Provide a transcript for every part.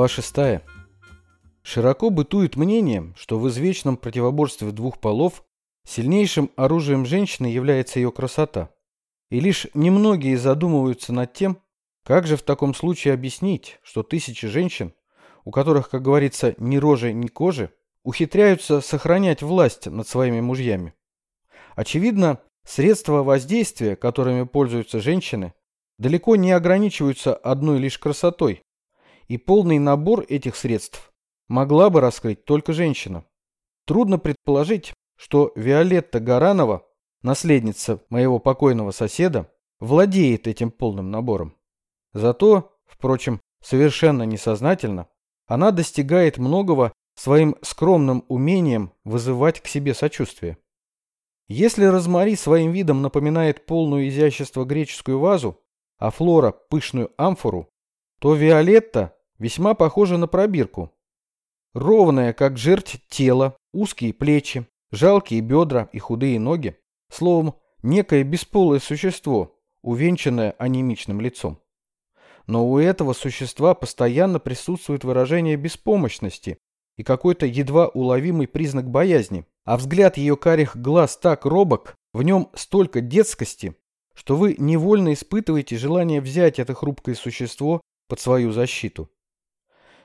Глава 6. Широко бытует мнение, что в извечном противоборстве двух полов сильнейшим оружием женщины является ее красота. И лишь немногие задумываются над тем, как же в таком случае объяснить, что тысячи женщин, у которых, как говорится, ни рожи, ни кожи, ухитряются сохранять власть над своими мужьями. Очевидно, средства воздействия, которыми пользуются женщины, далеко не ограничиваются одной лишь красотой, и полный набор этих средств могла бы раскрыть только женщина. Трудно предположить, что Виолетта Гаранова, наследница моего покойного соседа, владеет этим полным набором. Зато, впрочем, совершенно несознательно, она достигает многого своим скромным умением вызывать к себе сочувствие. Если Розмари своим видом напоминает полную изящество греческую вазу, а Флора – пышную амфору, то Виолетта весьма похожа на пробирку. Ровное, как жерть тело, узкие плечи, жалкие бедра и худые ноги. Словом, некое бесполое существо, увенчанное анемичным лицом. Но у этого существа постоянно присутствует выражение беспомощности и какой-то едва уловимый признак боязни, а взгляд ее карих глаз так робок, в нем столько детскости, что вы невольно испытываете желание взять это хрупкое существо под свою защиту.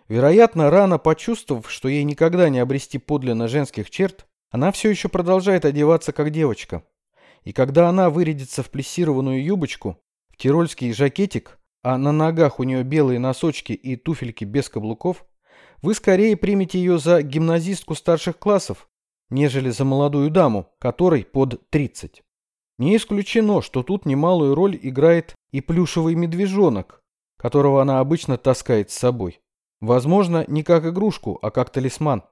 Вероятно, рано почувствовав, что ей никогда не обрести подлинно женских черт, она все еще продолжает одеваться как девочка. И когда она вырядится в плессированную юбочку, в тирольский жакетик, а на ногах у нее белые носочки и туфельки без каблуков, вы скорее примете ее за гимназистку старших классов, нежели за молодую даму, которой под 30. Не исключено, что тут немалую роль играет и плюшевый медвежонок, которого она обычно таскает с собой. Возможно, не как игрушку, а как талисман.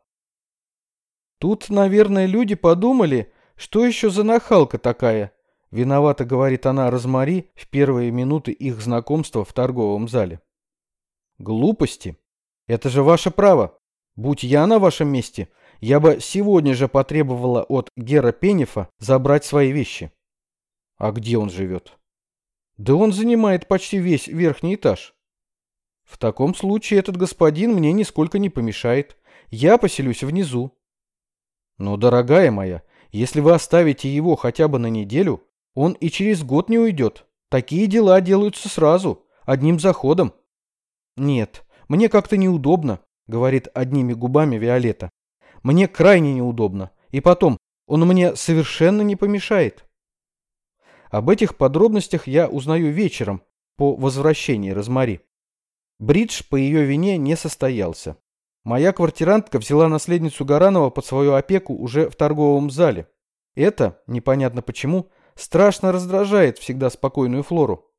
Тут, наверное, люди подумали, что еще за нахалка такая, виновато говорит она Розмари в первые минуты их знакомства в торговом зале. Глупости. Это же ваше право. Будь я на вашем месте, я бы сегодня же потребовала от Гера Пенефа забрать свои вещи. А где он живет? Да он занимает почти весь верхний этаж. В таком случае этот господин мне нисколько не помешает. Я поселюсь внизу. Но, дорогая моя, если вы оставите его хотя бы на неделю, он и через год не уйдет. Такие дела делаются сразу, одним заходом. Нет, мне как-то неудобно, говорит одними губами Виолетта. Мне крайне неудобно. И потом, он мне совершенно не помешает. Об этих подробностях я узнаю вечером по возвращении Розмари. Бридж по ее вине не состоялся. Моя квартирантка взяла наследницу Гаранова под свою опеку уже в торговом зале. Это, непонятно почему, страшно раздражает всегда спокойную Флору.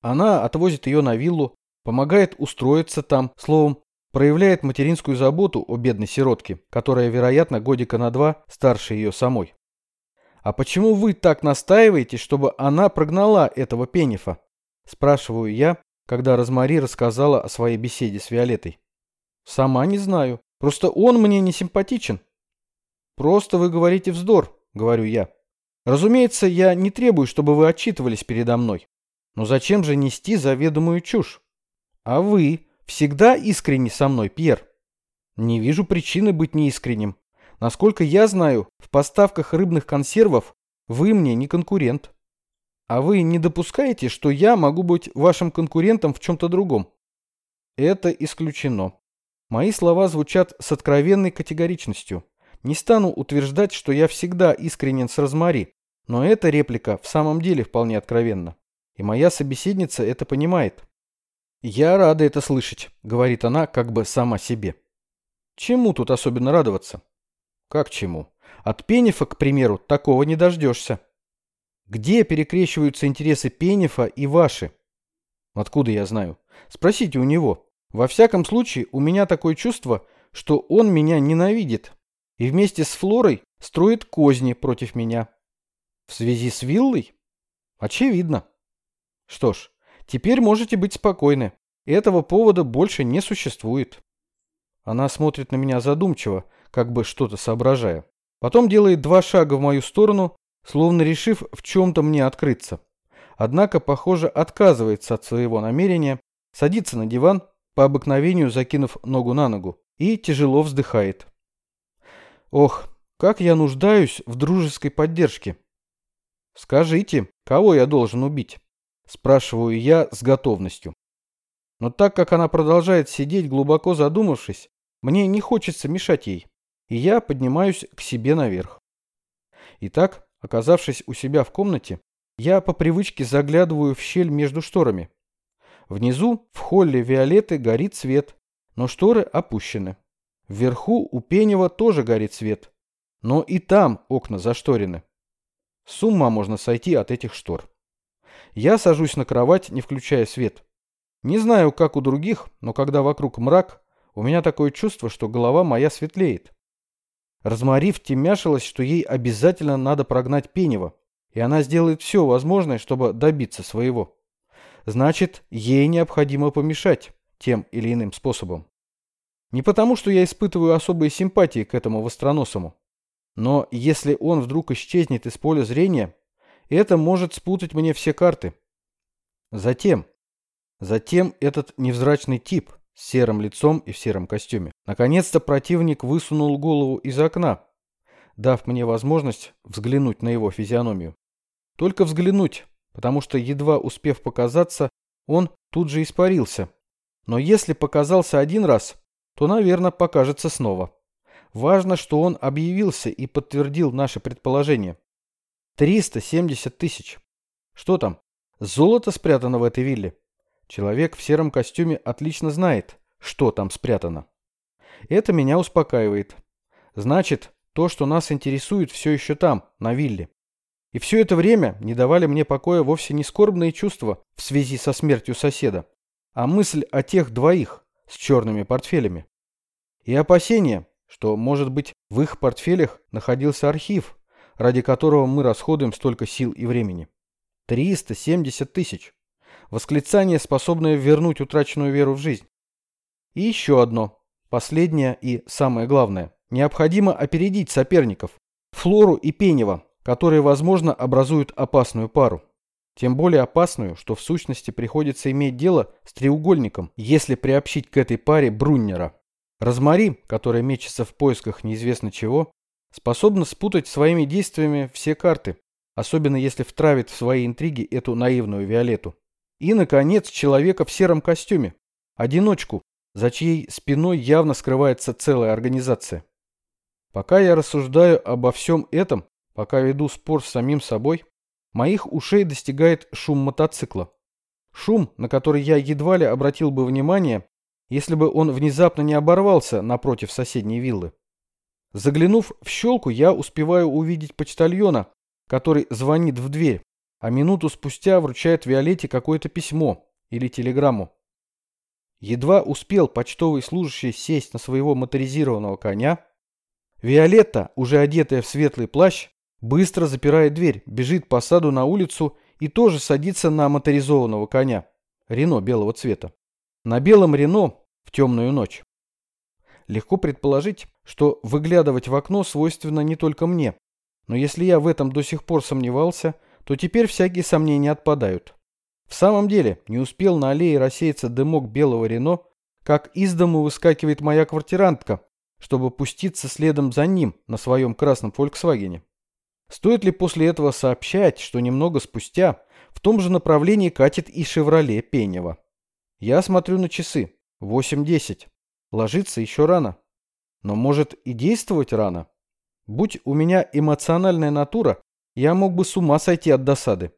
Она отвозит ее на виллу, помогает устроиться там, словом, проявляет материнскую заботу о бедной сиротке, которая, вероятно, годика на два старше ее самой. «А почему вы так настаиваете, чтобы она прогнала этого Пенефа?» Спрашиваю я, когда Розмари рассказала о своей беседе с Виолеттой. «Сама не знаю. Просто он мне не симпатичен». «Просто вы говорите вздор», — говорю я. «Разумеется, я не требую, чтобы вы отчитывались передо мной. Но зачем же нести заведомую чушь? А вы всегда искренни со мной, Пьер?» «Не вижу причины быть неискренним. Насколько я знаю, в поставках рыбных консервов вы мне не конкурент». А вы не допускаете, что я могу быть вашим конкурентом в чем-то другом? Это исключено. Мои слова звучат с откровенной категоричностью. Не стану утверждать, что я всегда искренен с Розмари, но эта реплика в самом деле вполне откровенна. И моя собеседница это понимает. «Я рада это слышать», — говорит она как бы сама себе. Чему тут особенно радоваться? Как чему? От Пенефа, к примеру, такого не дождешься. Где перекрещиваются интересы Пенефа и ваши? Откуда я знаю? Спросите у него. Во всяком случае, у меня такое чувство, что он меня ненавидит. И вместе с Флорой строит козни против меня. В связи с виллой? Очевидно. Что ж, теперь можете быть спокойны. Этого повода больше не существует. Она смотрит на меня задумчиво, как бы что-то соображая. Потом делает два шага в мою сторону словно решив в чем-то мне открыться. Однако, похоже, отказывается от своего намерения, садится на диван, по обыкновению закинув ногу на ногу, и тяжело вздыхает. Ох, как я нуждаюсь в дружеской поддержке. Скажите, кого я должен убить? Спрашиваю я с готовностью. Но так как она продолжает сидеть, глубоко задумавшись, мне не хочется мешать ей, и я поднимаюсь к себе наверх. Итак, оказавшись у себя в комнате, я по привычке заглядываю в щель между шторами. Внизу, в холле Виолетты, горит свет, но шторы опущены. Вверху у Пенева тоже горит свет, но и там окна зашторены. С ума можно сойти от этих штор. Я сажусь на кровать, не включая свет. Не знаю, как у других, но когда вокруг мрак, у меня такое чувство, что голова моя светлеет. Розмари втемяшилась, что ей обязательно надо прогнать Пенева, и она сделает все возможное, чтобы добиться своего. Значит, ей необходимо помешать тем или иным способом. Не потому, что я испытываю особые симпатии к этому востроносому, но если он вдруг исчезнет из поля зрения, это может спутать мне все карты. Затем, затем этот невзрачный тип с серым лицом и в сером костюме. Наконец-то противник высунул голову из окна, дав мне возможность взглянуть на его физиономию. Только взглянуть, потому что, едва успев показаться, он тут же испарился. Но если показался один раз, то, наверное, покажется снова. Важно, что он объявился и подтвердил наше предположение. 370 тысяч. Что там? Золото спрятано в этой вилле? Человек в сером костюме отлично знает, что там спрятано. Это меня успокаивает. Значит, то, что нас интересует, все еще там, на вилле. И все это время не давали мне покоя вовсе не скорбные чувства в связи со смертью соседа, а мысль о тех двоих с черными портфелями. И опасения, что, может быть, в их портфелях находился архив, ради которого мы расходуем столько сил и времени. 370 тысяч. Восклицание, способное вернуть утраченную веру в жизнь. И еще одно, последнее и самое главное. Необходимо опередить соперников, Флору и Пенева, которые, возможно, образуют опасную пару. Тем более опасную, что в сущности приходится иметь дело с треугольником, если приобщить к этой паре Бруннера. Розмари, которая мечется в поисках неизвестно чего, способна спутать своими действиями все карты, особенно если втравит в свои интриги эту наивную Виолетту. И, наконец, человека в сером костюме, одиночку, за чьей спиной явно скрывается целая организация. Пока я рассуждаю обо всем этом, Пока веду спор с самим собой, моих ушей достигает шум мотоцикла. Шум, на который я едва ли обратил бы внимание, если бы он внезапно не оборвался напротив соседней виллы. Заглянув в щелку, я успеваю увидеть почтальона, который звонит в дверь, а минуту спустя вручает Виолетте какое-то письмо или телеграмму. Едва успел почтовый служащий сесть на своего моторизированного коня, Виолетта, уже одетая в светлый плащ, Быстро запирает дверь, бежит по саду на улицу и тоже садится на моторизованного коня. Рено белого цвета. На белом Рено в темную ночь. Легко предположить, что выглядывать в окно свойственно не только мне. Но если я в этом до сих пор сомневался, то теперь всякие сомнения отпадают. В самом деле, не успел на аллее рассеяться дымок белого Рено, как из дому выскакивает моя квартирантка, чтобы пуститься следом за ним на своем красном «Фольксвагене». Стоит ли после этого сообщать, что немного спустя в том же направлении катит и «Шевроле» Пенева? Я смотрю на часы. 8.10. Ложиться еще рано. Но может и действовать рано? Будь у меня эмоциональная натура, я мог бы с ума сойти от досады.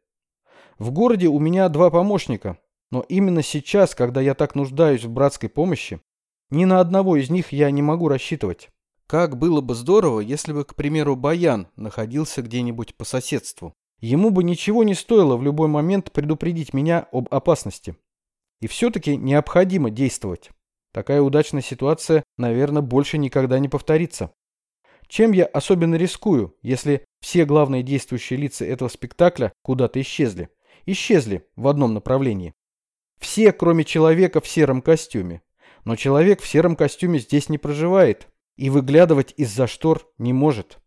В городе у меня два помощника, но именно сейчас, когда я так нуждаюсь в братской помощи, ни на одного из них я не могу рассчитывать. Как было бы здорово, если бы, к примеру, Баян находился где-нибудь по соседству. Ему бы ничего не стоило в любой момент предупредить меня об опасности. И все-таки необходимо действовать. Такая удачная ситуация, наверное, больше никогда не повторится. Чем я особенно рискую, если все главные действующие лица этого спектакля куда-то исчезли? Исчезли в одном направлении. Все, кроме человека в сером костюме. Но человек в сером костюме здесь не проживает и выглядывать из-за штор не может.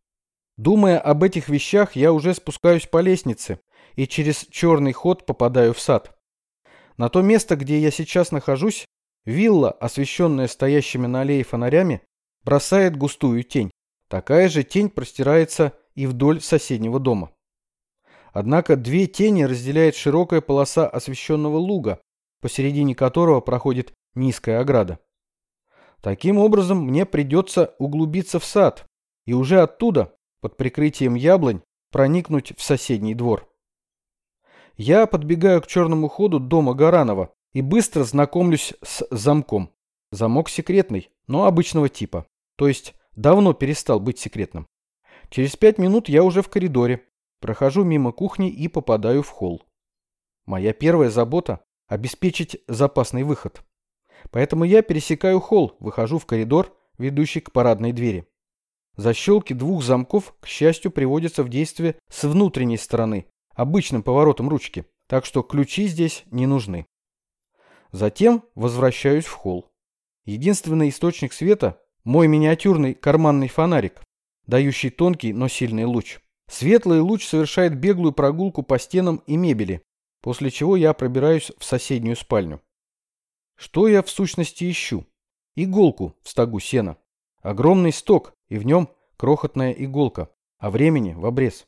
Думая об этих вещах, я уже спускаюсь по лестнице и через черный ход попадаю в сад. На то место, где я сейчас нахожусь, Вилла, освещенная стоящими на аллее фонарями, бросает густую тень. Такая же тень простирается и вдоль соседнего дома. Однако две тени разделяет широкая полоса освещенного луга, посередине которого проходит низкая ограда. Таким образом, мне придется углубиться в сад и уже оттуда, под прикрытием яблонь, проникнуть в соседний двор. Я подбегаю к черному ходу дома Гаранова и быстро знакомлюсь с замком. Замок секретный, но обычного типа. То есть давно перестал быть секретным. Через пять минут я уже в коридоре. Прохожу мимо кухни и попадаю в холл. Моя первая забота – обеспечить запасный выход. Поэтому я пересекаю холл, выхожу в коридор, ведущий к парадной двери. Защелки двух замков, к счастью, приводятся в действие с внутренней стороны, обычным поворотом ручки, так что ключи здесь не нужны. Затем возвращаюсь в холл. Единственный источник света – мой миниатюрный карманный фонарик, дающий тонкий, но сильный луч. Светлый луч совершает беглую прогулку по стенам и мебели, после чего я пробираюсь в соседнюю спальню. Что я в сущности ищу? Иголку в стогу сена. Огромный сток, и в нем крохотная иголка, а времени в обрез.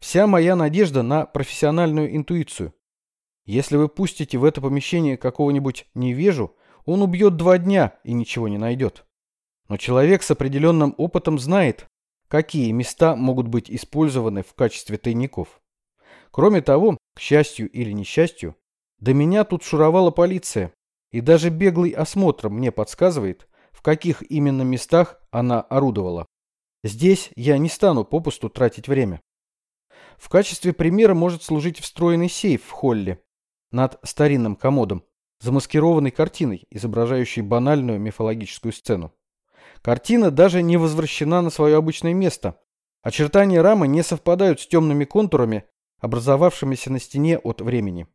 Вся моя надежда на профессиональную интуицию. Если вы пустите в это помещение какого-нибудь невежу, он убьет два дня и ничего не найдет. Но человек с определенным опытом знает, какие места могут быть использованы в качестве тайников. Кроме того, к счастью или несчастью, до меня тут шуровала полиция, и даже беглый осмотр мне подсказывает, в каких именно местах она орудовала. Здесь я не стану попусту тратить время. В качестве примера может служить встроенный сейф в холле над старинным комодом, замаскированный картиной, изображающей банальную мифологическую сцену. Картина даже не возвращена на свое обычное место. Очертания рамы не совпадают с темными контурами, образовавшимися на стене от времени.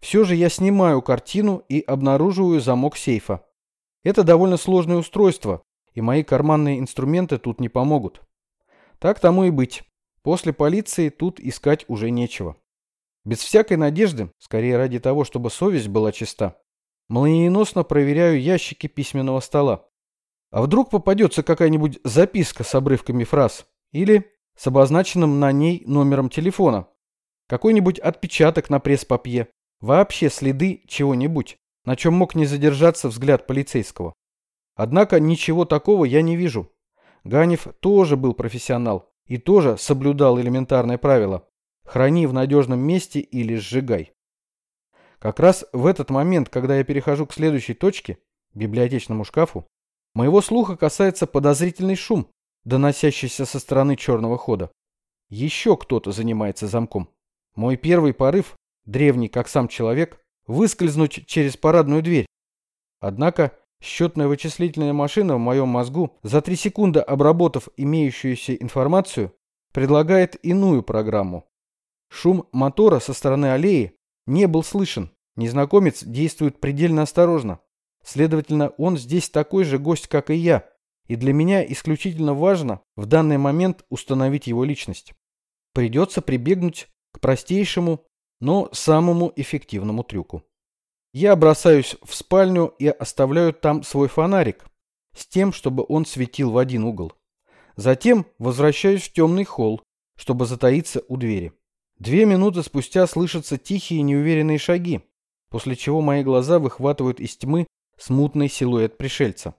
Все же я снимаю картину и обнаруживаю замок сейфа. Это довольно сложное устройство, и мои карманные инструменты тут не помогут. Так тому и быть. После полиции тут искать уже нечего. Без всякой надежды, скорее ради того, чтобы совесть была чиста, молниеносно проверяю ящики письменного стола. А вдруг попадется какая-нибудь записка с обрывками фраз или с обозначенным на ней номером телефона, какой-нибудь отпечаток на пресс-папье, вообще следы чего-нибудь, на чем мог не задержаться взгляд полицейского. Однако ничего такого я не вижу. Ганев тоже был профессионал и тоже соблюдал элементарное правило «храни в надежном месте или сжигай». Как раз в этот момент, когда я перехожу к следующей точке, библиотечному шкафу, моего слуха касается подозрительный шум, доносящийся со стороны черного хода. Еще кто-то занимается замком. Мой первый порыв, древний как сам человек, выскользнуть через парадную дверь. Однако Счетная вычислительная машина в моем мозгу, за три секунды обработав имеющуюся информацию, предлагает иную программу. Шум мотора со стороны аллеи не был слышен. Незнакомец действует предельно осторожно. Следовательно, он здесь такой же гость, как и я. И для меня исключительно важно в данный момент установить его личность. Придется прибегнуть к простейшему, но самому эффективному трюку. Я бросаюсь в спальню и оставляю там свой фонарик, с тем, чтобы он светил в один угол. Затем возвращаюсь в темный холл, чтобы затаиться у двери. Две минуты спустя слышатся тихие неуверенные шаги, после чего мои глаза выхватывают из тьмы смутный силуэт пришельца.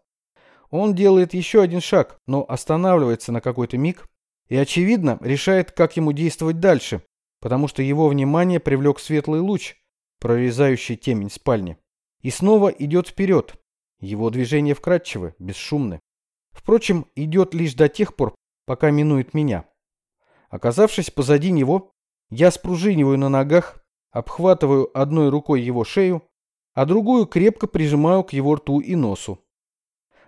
Он делает еще один шаг, но останавливается на какой-то миг и, очевидно, решает, как ему действовать дальше, потому что его внимание привлек светлый луч, прорезающий темень спальни. И снова идет вперед. Его движения вкрадчивы, бесшумны. Впрочем, идет лишь до тех пор, пока минует меня. Оказавшись позади него, я спружиниваю на ногах, обхватываю одной рукой его шею, а другую крепко прижимаю к его рту и носу.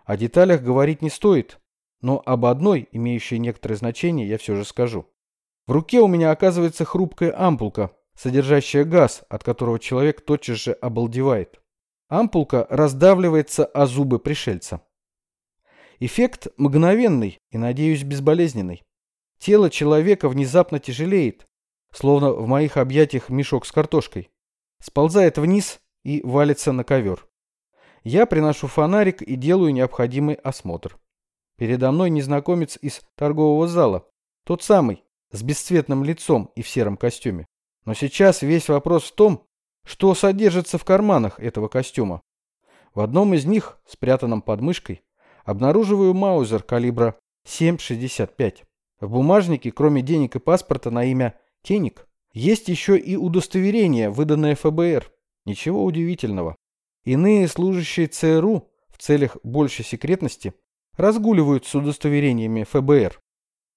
О деталях говорить не стоит, но об одной, имеющей некоторое значение, я все же скажу. В руке у меня оказывается хрупкая ампулка, содержащая газ, от которого человек тотчас же обалдевает. Ампулка раздавливается о зубы пришельца. Эффект мгновенный и, надеюсь, безболезненный. Тело человека внезапно тяжелеет, словно в моих объятиях мешок с картошкой. Сползает вниз и валится на ковер. Я приношу фонарик и делаю необходимый осмотр. Передо мной незнакомец из торгового зала, тот самый, с бесцветным лицом и в сером костюме. Но сейчас весь вопрос в том, что содержится в карманах этого костюма. В одном из них, спрятанном под мышкой, обнаруживаю маузер калибра 7,65. В бумажнике, кроме денег и паспорта на имя Кеник, есть еще и удостоверение, выданное ФБР. Ничего удивительного. Иные служащие ЦРУ в целях большей секретности разгуливают с удостоверениями ФБР.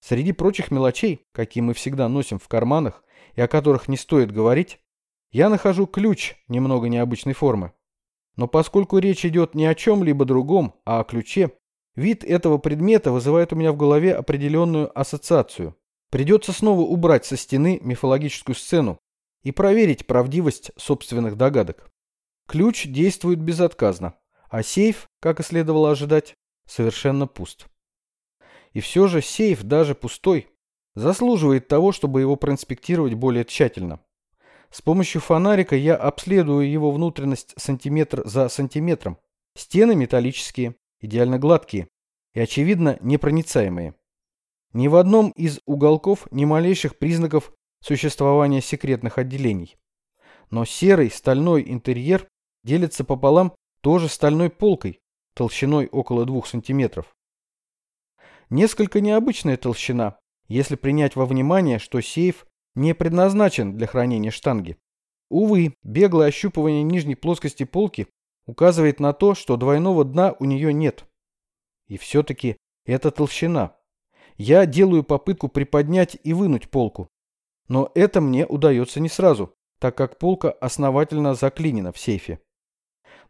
Среди прочих мелочей, какие мы всегда носим в карманах и о которых не стоит говорить, я нахожу ключ немного необычной формы. Но поскольку речь идет не о чем-либо другом, а о ключе, вид этого предмета вызывает у меня в голове определенную ассоциацию. Придется снова убрать со стены мифологическую сцену и проверить правдивость собственных догадок. Ключ действует безотказно, а сейф, как и следовало ожидать, совершенно пуст. И все же сейф, даже пустой, заслуживает того, чтобы его проинспектировать более тщательно. С помощью фонарика я обследую его внутренность сантиметр за сантиметром. Стены металлические, идеально гладкие и, очевидно, непроницаемые. Ни в одном из уголков ни малейших признаков существования секретных отделений. Но серый стальной интерьер делится пополам тоже стальной полкой, толщиной около 2 сантиметров. Несколько необычная толщина, если принять во внимание, что сейф не предназначен для хранения штанги. Увы, беглое ощупывание нижней плоскости полки указывает на то, что двойного дна у нее нет. И все-таки это толщина. Я делаю попытку приподнять и вынуть полку. Но это мне удается не сразу, так как полка основательно заклинена в сейфе.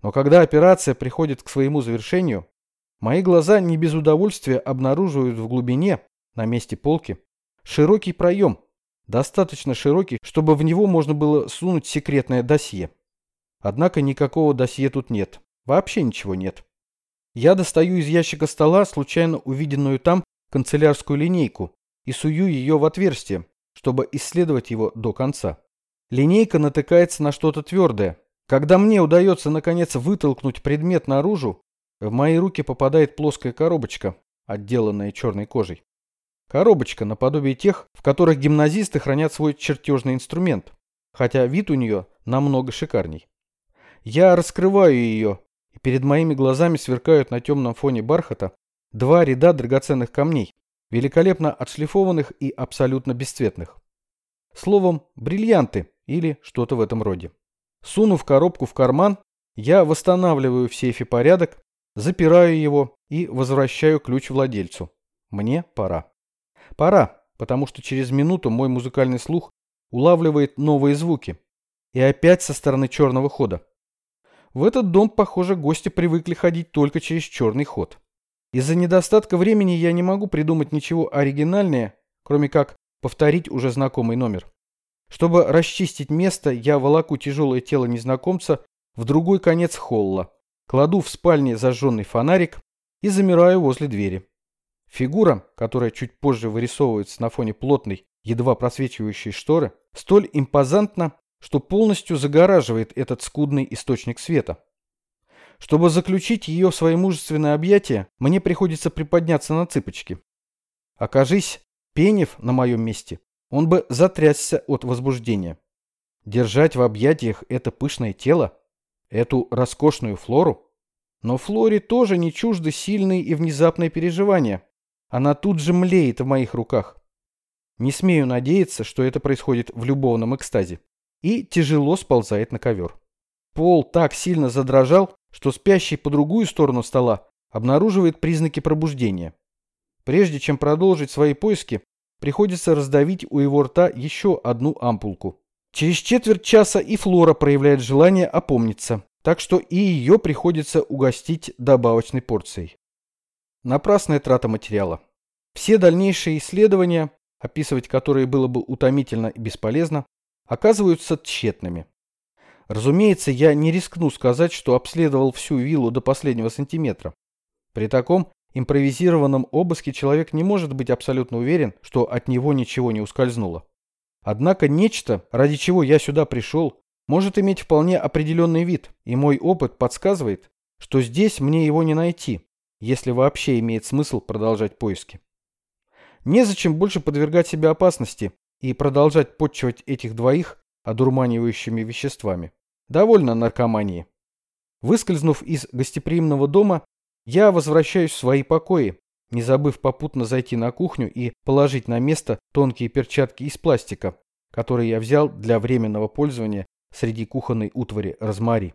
Но когда операция приходит к своему завершению, мои глаза не без удовольствия обнаруживают в глубине, на месте полки, широкий проем, Достаточно широкий, чтобы в него можно было сунуть секретное досье. Однако никакого досье тут нет. Вообще ничего нет. Я достаю из ящика стола случайно увиденную там канцелярскую линейку и сую ее в отверстие, чтобы исследовать его до конца. Линейка натыкается на что-то твердое. Когда мне удается наконец вытолкнуть предмет наружу, в мои руки попадает плоская коробочка, отделанная черной кожей. Коробочка наподобие тех, в которых гимназисты хранят свой чертежный инструмент, хотя вид у нее намного шикарней. Я раскрываю ее, и перед моими глазами сверкают на темном фоне бархата два ряда драгоценных камней, великолепно отшлифованных и абсолютно бесцветных. Словом, бриллианты или что-то в этом роде. Сунув коробку в карман, я восстанавливаю в сейфе порядок, запираю его и возвращаю ключ владельцу. Мне пора. Пора, потому что через минуту мой музыкальный слух улавливает новые звуки. И опять со стороны черного хода. В этот дом, похоже, гости привыкли ходить только через черный ход. Из-за недостатка времени я не могу придумать ничего оригинальнее, кроме как повторить уже знакомый номер. Чтобы расчистить место, я волоку тяжелое тело незнакомца в другой конец холла, кладу в спальне зажженный фонарик и замираю возле двери. Фигура, которая чуть позже вырисовывается на фоне плотной, едва просвечивающей шторы, столь импозантна, что полностью загораживает этот скудный источник света. Чтобы заключить ее в свои мужественные объятия, мне приходится приподняться на цыпочки. Окажись, Пенев на моем месте, он бы затрясся от возбуждения. Держать в объятиях это пышное тело, эту роскошную флору. Но Флоре тоже не чужды сильные и внезапные переживания, она тут же млеет в моих руках. Не смею надеяться, что это происходит в любовном экстазе. И тяжело сползает на ковер. Пол так сильно задрожал, что спящий по другую сторону стола обнаруживает признаки пробуждения. Прежде чем продолжить свои поиски, приходится раздавить у его рта еще одну ампулку. Через четверть часа и Флора проявляет желание опомниться, так что и ее приходится угостить добавочной порцией. Напрасная трата материала. Все дальнейшие исследования, описывать которые было бы утомительно и бесполезно, оказываются тщетными. Разумеется, я не рискну сказать, что обследовал всю виллу до последнего сантиметра. При таком импровизированном обыске человек не может быть абсолютно уверен, что от него ничего не ускользнуло. Однако нечто, ради чего я сюда пришел, может иметь вполне определенный вид, и мой опыт подсказывает, что здесь мне его не найти, если вообще имеет смысл продолжать поиски. Незачем больше подвергать себя опасности и продолжать подчивать этих двоих одурманивающими веществами. Довольно наркомании. Выскользнув из гостеприимного дома, я возвращаюсь в свои покои, не забыв попутно зайти на кухню и положить на место тонкие перчатки из пластика, которые я взял для временного пользования среди кухонной утвари розмари.